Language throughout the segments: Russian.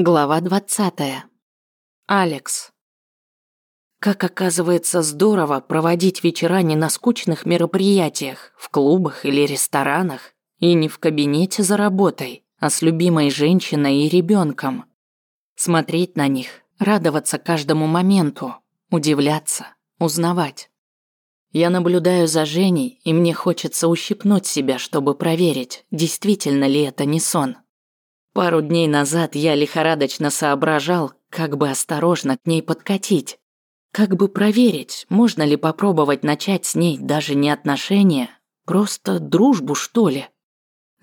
Глава 20. Алекс. Как оказывается здорово проводить вечера не на скучных мероприятиях, в клубах или ресторанах, и не в кабинете за работой, а с любимой женщиной и ребенком. Смотреть на них, радоваться каждому моменту, удивляться, узнавать. Я наблюдаю за Женей, и мне хочется ущипнуть себя, чтобы проверить, действительно ли это не сон. Пару дней назад я лихорадочно соображал, как бы осторожно к ней подкатить. Как бы проверить, можно ли попробовать начать с ней даже не отношения, просто дружбу, что ли.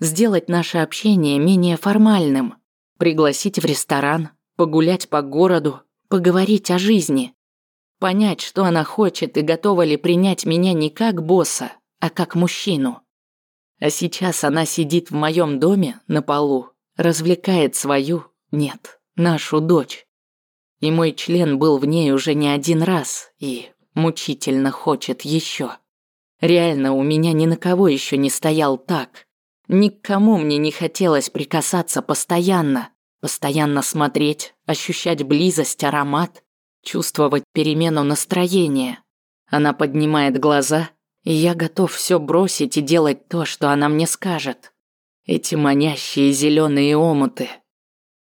Сделать наше общение менее формальным. Пригласить в ресторан, погулять по городу, поговорить о жизни. Понять, что она хочет и готова ли принять меня не как босса, а как мужчину. А сейчас она сидит в моем доме на полу развлекает свою, нет, нашу дочь. И мой член был в ней уже не один раз и мучительно хочет еще. Реально, у меня ни на кого еще не стоял так. Ни к кому мне не хотелось прикасаться постоянно. Постоянно смотреть, ощущать близость, аромат, чувствовать перемену настроения. Она поднимает глаза, и я готов все бросить и делать то, что она мне скажет. Эти манящие зеленые омуты.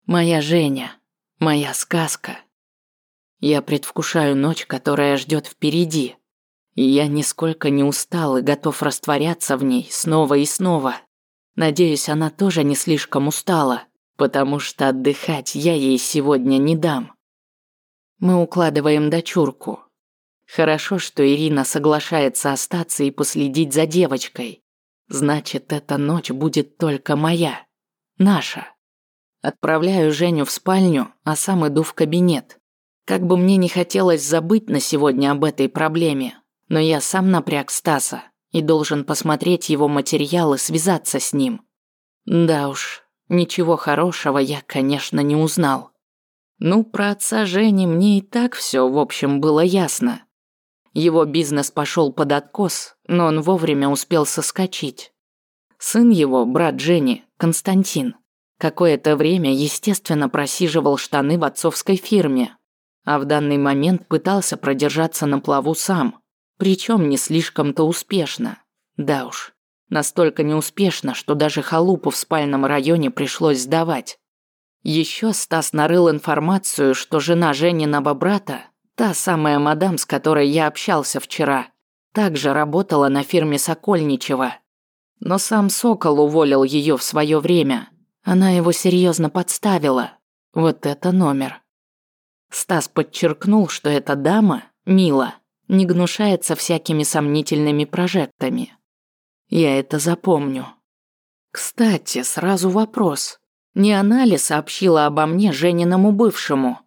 Моя Женя, моя сказка. Я предвкушаю ночь, которая ждет впереди. И я нисколько не устал и готов растворяться в ней снова и снова. Надеюсь, она тоже не слишком устала, потому что отдыхать я ей сегодня не дам. Мы укладываем дочурку. Хорошо, что Ирина соглашается остаться и последить за девочкой. Значит, эта ночь будет только моя. Наша. Отправляю Женю в спальню, а сам иду в кабинет. Как бы мне не хотелось забыть на сегодня об этой проблеме, но я сам напряг Стаса и должен посмотреть его материал и связаться с ним. Да уж, ничего хорошего я, конечно, не узнал. Ну, про отца Жени мне и так все, в общем, было ясно. Его бизнес пошел под откос, но он вовремя успел соскочить. Сын его, брат Жени, Константин, какое-то время, естественно, просиживал штаны в отцовской фирме, а в данный момент пытался продержаться на плаву сам, причем не слишком-то успешно. Да уж, настолько неуспешно, что даже халупу в спальном районе пришлось сдавать. Еще Стас нарыл информацию, что жена Жениного брата Та самая мадам, с которой я общался вчера, также работала на фирме Сокольничева. Но сам Сокол уволил ее в свое время. Она его серьезно подставила. Вот это номер. Стас подчеркнул, что эта дама, Мила, не гнушается всякими сомнительными прожектами. Я это запомню. Кстати, сразу вопрос. Не она ли сообщила обо мне Жениному бывшему?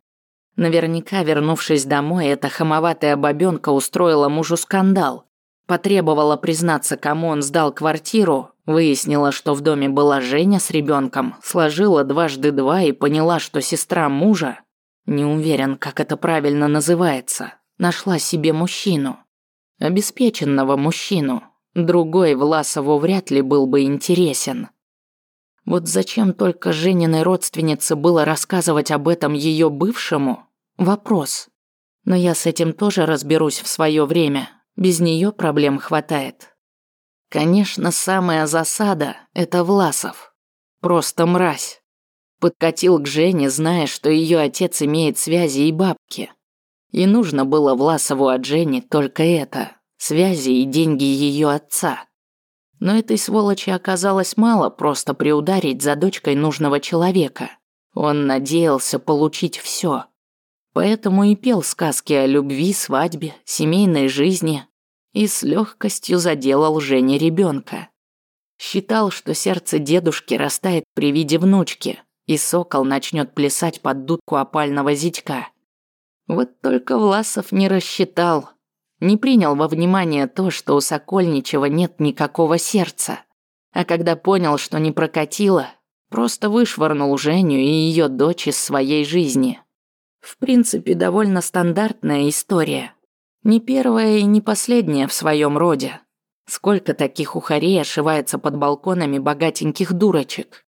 Наверняка, вернувшись домой, эта хамоватая бабёнка устроила мужу скандал. Потребовала признаться, кому он сдал квартиру, выяснила, что в доме была Женя с ребенком, сложила дважды два и поняла, что сестра мужа, не уверен, как это правильно называется, нашла себе мужчину. Обеспеченного мужчину. Другой Власову вряд ли был бы интересен. Вот зачем только Жениной родственнице было рассказывать об этом ее бывшему? Вопрос. Но я с этим тоже разберусь в свое время. Без нее проблем хватает. Конечно, самая засада – это Власов. Просто мразь. Подкатил к Жене, зная, что ее отец имеет связи и бабки. И нужно было Власову от Жени только это – связи и деньги ее отца. Но этой сволочи оказалось мало просто приударить за дочкой нужного человека. Он надеялся получить все. Поэтому и пел сказки о любви, свадьбе, семейной жизни и с легкостью заделал Жене ребенка. Считал, что сердце дедушки растает при виде внучки, и сокол начнет плясать под дудку опального зятька. Вот только Власов не рассчитал, не принял во внимание то, что у Сокольничего нет никакого сердца. А когда понял, что не прокатило, просто вышвырнул Женю и ее дочь из своей жизни. В принципе, довольно стандартная история. Не первая и не последняя в своем роде. Сколько таких ухарей ошивается под балконами богатеньких дурочек.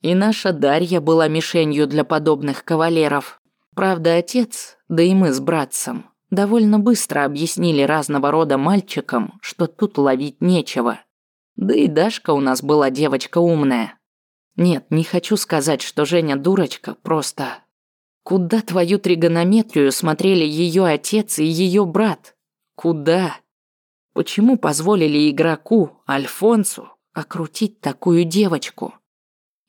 И наша Дарья была мишенью для подобных кавалеров. Правда, отец, да и мы с братцем, довольно быстро объяснили разного рода мальчикам, что тут ловить нечего. Да и Дашка у нас была девочка умная. Нет, не хочу сказать, что Женя дурочка, просто... Куда твою тригонометрию смотрели ее отец и ее брат? Куда? Почему позволили игроку, Альфонсу, окрутить такую девочку?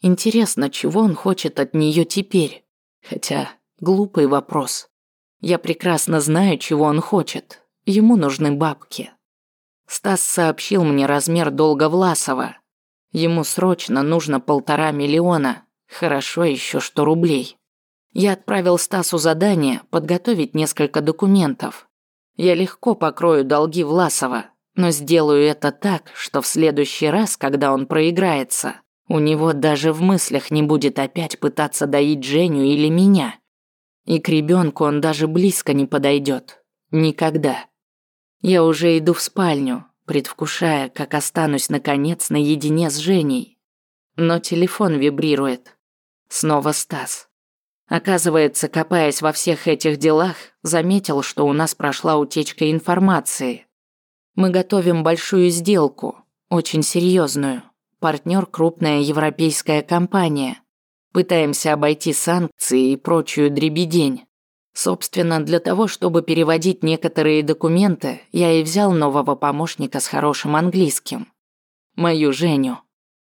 Интересно, чего он хочет от нее теперь? Хотя, глупый вопрос. Я прекрасно знаю, чего он хочет. Ему нужны бабки. Стас сообщил мне размер долга Власова. Ему срочно нужно полтора миллиона. Хорошо еще, что рублей. Я отправил Стасу задание подготовить несколько документов. Я легко покрою долги Власова, но сделаю это так, что в следующий раз, когда он проиграется, у него даже в мыслях не будет опять пытаться доить Женю или меня. И к ребенку он даже близко не подойдет. Никогда. Я уже иду в спальню, предвкушая, как останусь наконец наедине с Женей. Но телефон вибрирует. Снова Стас. Оказывается, копаясь во всех этих делах, заметил, что у нас прошла утечка информации. Мы готовим большую сделку, очень серьезную. Партнер крупная европейская компания. Пытаемся обойти санкции и прочую дребедень. Собственно, для того, чтобы переводить некоторые документы, я и взял нового помощника с хорошим английским. Мою Женю.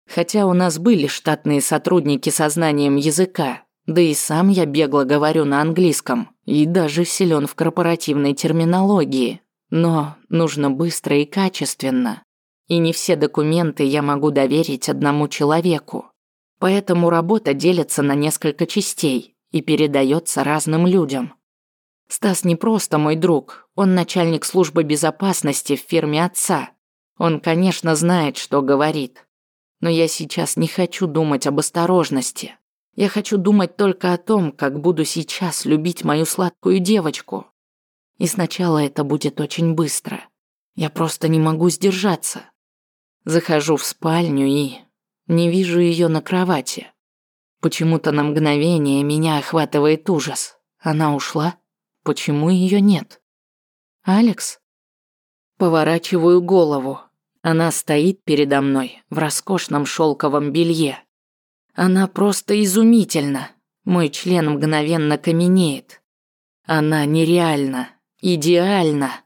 Хотя у нас были штатные сотрудники со знанием языка, да и сам я бегло говорю на английском и даже силен в корпоративной терминологии. Но нужно быстро и качественно. И не все документы я могу доверить одному человеку. Поэтому работа делится на несколько частей и передается разным людям. Стас не просто мой друг, он начальник службы безопасности в фирме отца. Он, конечно, знает, что говорит. Но я сейчас не хочу думать об осторожности. Я хочу думать только о том, как буду сейчас любить мою сладкую девочку. И сначала это будет очень быстро. Я просто не могу сдержаться. Захожу в спальню и не вижу ее на кровати. Почему-то на мгновение меня охватывает ужас. Она ушла? Почему ее нет? Алекс? Поворачиваю голову. Она стоит передо мной в роскошном шелковом белье. Она просто изумительна. Мой член мгновенно каменеет. Она нереальна, идеальна.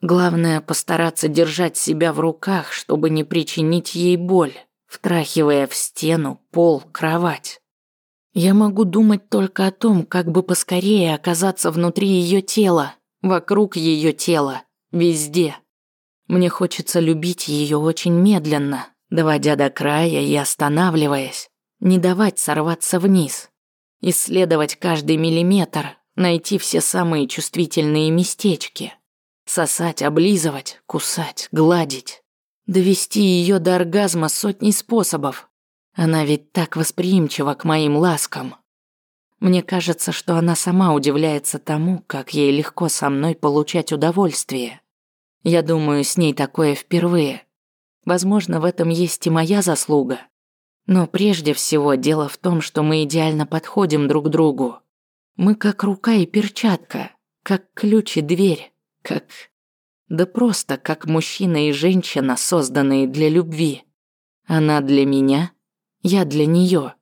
Главное постараться держать себя в руках, чтобы не причинить ей боль, втрахивая в стену, пол, кровать. Я могу думать только о том, как бы поскорее оказаться внутри ее тела, вокруг ее тела, везде. Мне хочется любить ее очень медленно, доводя до края и останавливаясь, не давать сорваться вниз, исследовать каждый миллиметр, найти все самые чувствительные местечки. Сосать, облизывать, кусать, гладить. Довести ее до оргазма сотней способов. Она ведь так восприимчива к моим ласкам. Мне кажется, что она сама удивляется тому, как ей легко со мной получать удовольствие. Я думаю, с ней такое впервые. Возможно, в этом есть и моя заслуга. Но прежде всего дело в том, что мы идеально подходим друг другу. Мы как рука и перчатка, как ключ и дверь как... Да просто как мужчина и женщина, созданные для любви. Она для меня, я для нее.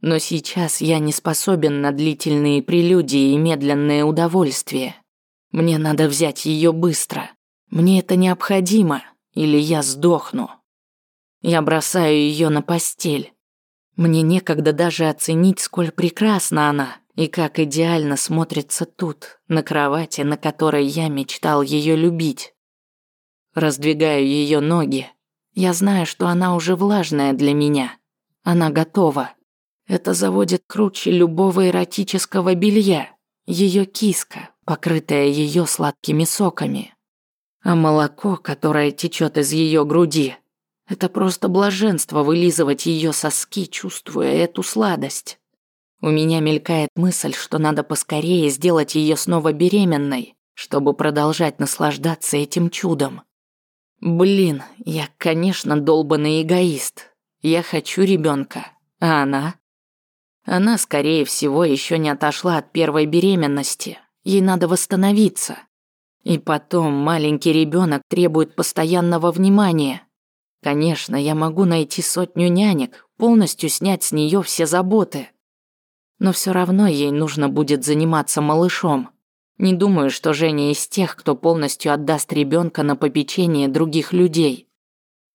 Но сейчас я не способен на длительные прелюдии и медленное удовольствие. Мне надо взять ее быстро. Мне это необходимо, или я сдохну. Я бросаю ее на постель. Мне некогда даже оценить, сколь прекрасна она. И как идеально смотрится тут, на кровати, на которой я мечтал ее любить. Раздвигаю ее ноги. Я знаю, что она уже влажная для меня. Она готова. Это заводит круче любого эротического белья. Ее киска, покрытая ее сладкими соками. А молоко, которое течет из ее груди, это просто блаженство вылизывать ее соски, чувствуя эту сладость. У меня мелькает мысль, что надо поскорее сделать ее снова беременной, чтобы продолжать наслаждаться этим чудом. Блин, я, конечно, долбанный эгоист. Я хочу ребенка, А она? Она, скорее всего, еще не отошла от первой беременности. Ей надо восстановиться. И потом маленький ребенок требует постоянного внимания. Конечно, я могу найти сотню нянек, полностью снять с нее все заботы. Но все равно ей нужно будет заниматься малышом. Не думаю, что Женя из тех, кто полностью отдаст ребенка на попечение других людей.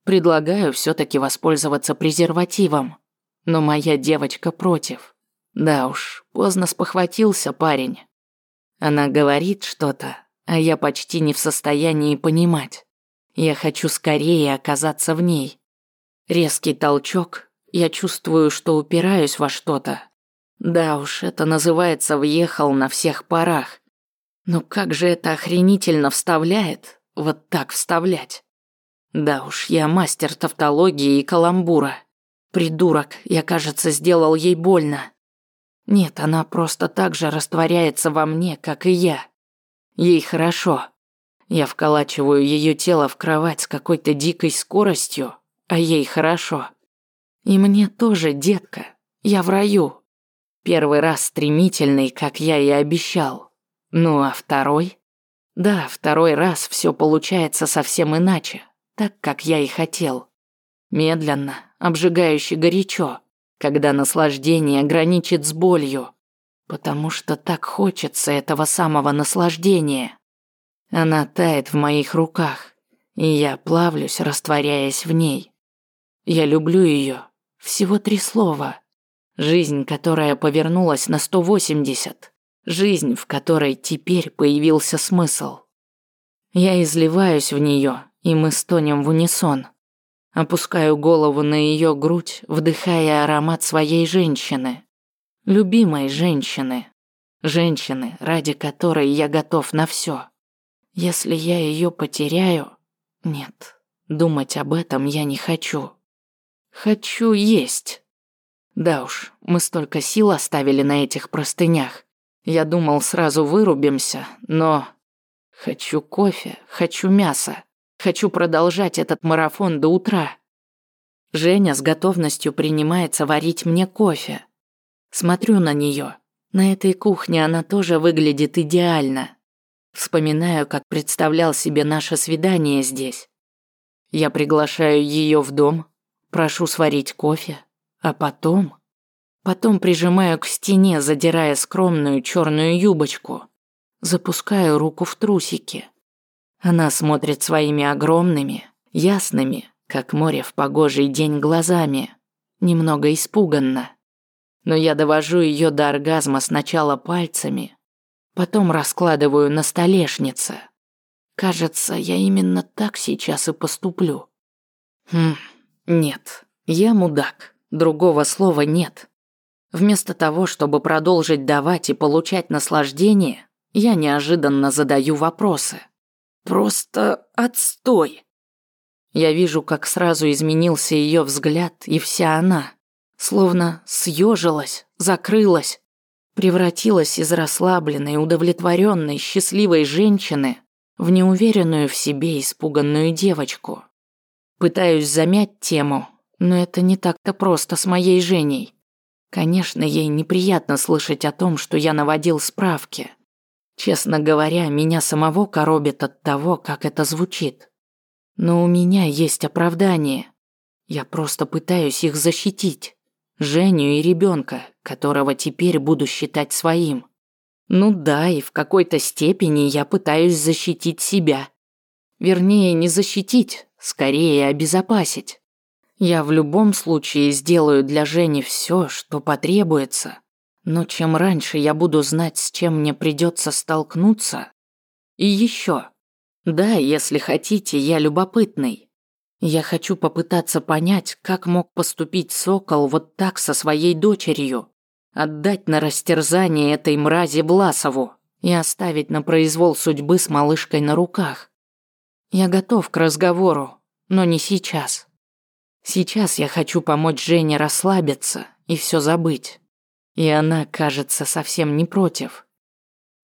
Предлагаю все-таки воспользоваться презервативом. Но моя девочка против. Да уж, поздно спохватился парень. Она говорит что-то, а я почти не в состоянии понимать. Я хочу скорее оказаться в ней. Резкий толчок, я чувствую, что упираюсь во что-то. Да уж, это называется «въехал на всех парах». Но как же это охренительно вставляет, вот так вставлять. Да уж, я мастер тавтологии и каламбура. Придурок, я, кажется, сделал ей больно. Нет, она просто так же растворяется во мне, как и я. Ей хорошо. Я вколачиваю ее тело в кровать с какой-то дикой скоростью, а ей хорошо. И мне тоже, детка, я в раю. Первый раз стремительный, как я и обещал. Ну а второй? Да, второй раз все получается совсем иначе так, как я и хотел. Медленно, обжигающе горячо, когда наслаждение граничит с болью, потому что так хочется этого самого наслаждения. Она тает в моих руках, и я плавлюсь, растворяясь в ней. Я люблю ее. Всего три слова. Жизнь, которая повернулась на 180. Жизнь, в которой теперь появился смысл. Я изливаюсь в нее, и мы стонем в унисон. Опускаю голову на ее грудь, вдыхая аромат своей женщины. Любимой женщины. Женщины, ради которой я готов на все. Если я ее потеряю... Нет, думать об этом я не хочу. Хочу есть. Да уж, мы столько сил оставили на этих простынях. Я думал, сразу вырубимся, но... Хочу кофе, хочу мясо. Хочу продолжать этот марафон до утра. Женя с готовностью принимается варить мне кофе. Смотрю на нее. На этой кухне она тоже выглядит идеально. Вспоминаю, как представлял себе наше свидание здесь. Я приглашаю ее в дом, прошу сварить кофе, а потом... Потом прижимаю к стене, задирая скромную черную юбочку. Запускаю руку в трусики. Она смотрит своими огромными, ясными, как море в погожий день глазами, немного испуганно. Но я довожу ее до оргазма сначала пальцами, потом раскладываю на столешнице. Кажется, я именно так сейчас и поступлю. Хм, нет, я мудак, другого слова нет. Вместо того, чтобы продолжить давать и получать наслаждение, я неожиданно задаю вопросы. Просто отстой. Я вижу, как сразу изменился ее взгляд, и вся она, словно съежилась, закрылась, превратилась из расслабленной, удовлетворенной, счастливой женщины в неуверенную в себе испуганную девочку. Пытаюсь замять тему, но это не так-то просто с моей Женей. Конечно, ей неприятно слышать о том, что я наводил справки – Честно говоря, меня самого коробит от того, как это звучит. Но у меня есть оправдание. Я просто пытаюсь их защитить. Женю и ребенка, которого теперь буду считать своим. Ну да, и в какой-то степени я пытаюсь защитить себя. Вернее, не защитить, скорее обезопасить. Я в любом случае сделаю для Жени все, что потребуется, но чем раньше я буду знать, с чем мне придется столкнуться... И еще. Да, если хотите, я любопытный. Я хочу попытаться понять, как мог поступить Сокол вот так со своей дочерью. Отдать на растерзание этой мрази Власову и оставить на произвол судьбы с малышкой на руках. Я готов к разговору, но не сейчас. Сейчас я хочу помочь Жене расслабиться и все забыть. И она, кажется, совсем не против.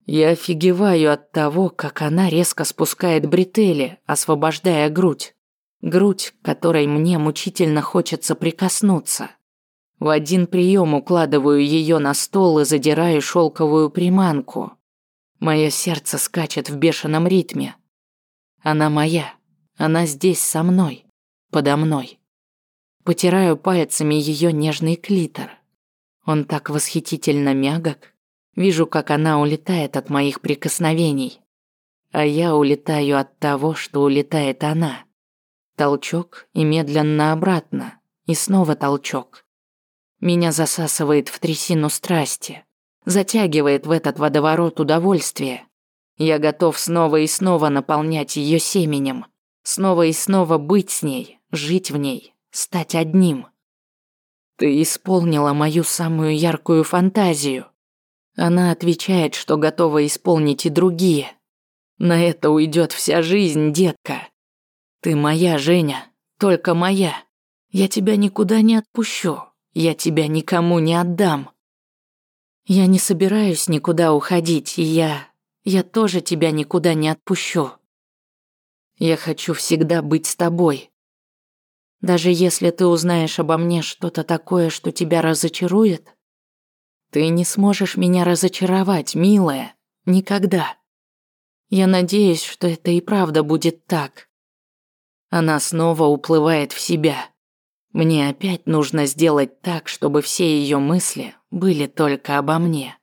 Я офигеваю от того, как она резко спускает бретели, освобождая грудь. Грудь, которой мне мучительно хочется прикоснуться. В один прием укладываю ее на стол и задираю шелковую приманку. Мое сердце скачет в бешеном ритме. Она моя. Она здесь со мной. Подо мной. Потираю пальцами ее нежный клитор. Он так восхитительно мягок. Вижу, как она улетает от моих прикосновений. А я улетаю от того, что улетает она. Толчок и медленно обратно. И снова толчок. Меня засасывает в трясину страсти. Затягивает в этот водоворот удовольствия. Я готов снова и снова наполнять ее семенем. Снова и снова быть с ней, жить в ней, стать одним. Ты исполнила мою самую яркую фантазию. Она отвечает, что готова исполнить и другие. На это уйдет вся жизнь, детка. Ты моя, Женя, только моя. Я тебя никуда не отпущу. Я тебя никому не отдам. Я не собираюсь никуда уходить, и я... Я тоже тебя никуда не отпущу. Я хочу всегда быть с тобой. Даже если ты узнаешь обо мне что-то такое, что тебя разочарует, ты не сможешь меня разочаровать, милая, никогда. Я надеюсь, что это и правда будет так. Она снова уплывает в себя. Мне опять нужно сделать так, чтобы все ее мысли были только обо мне.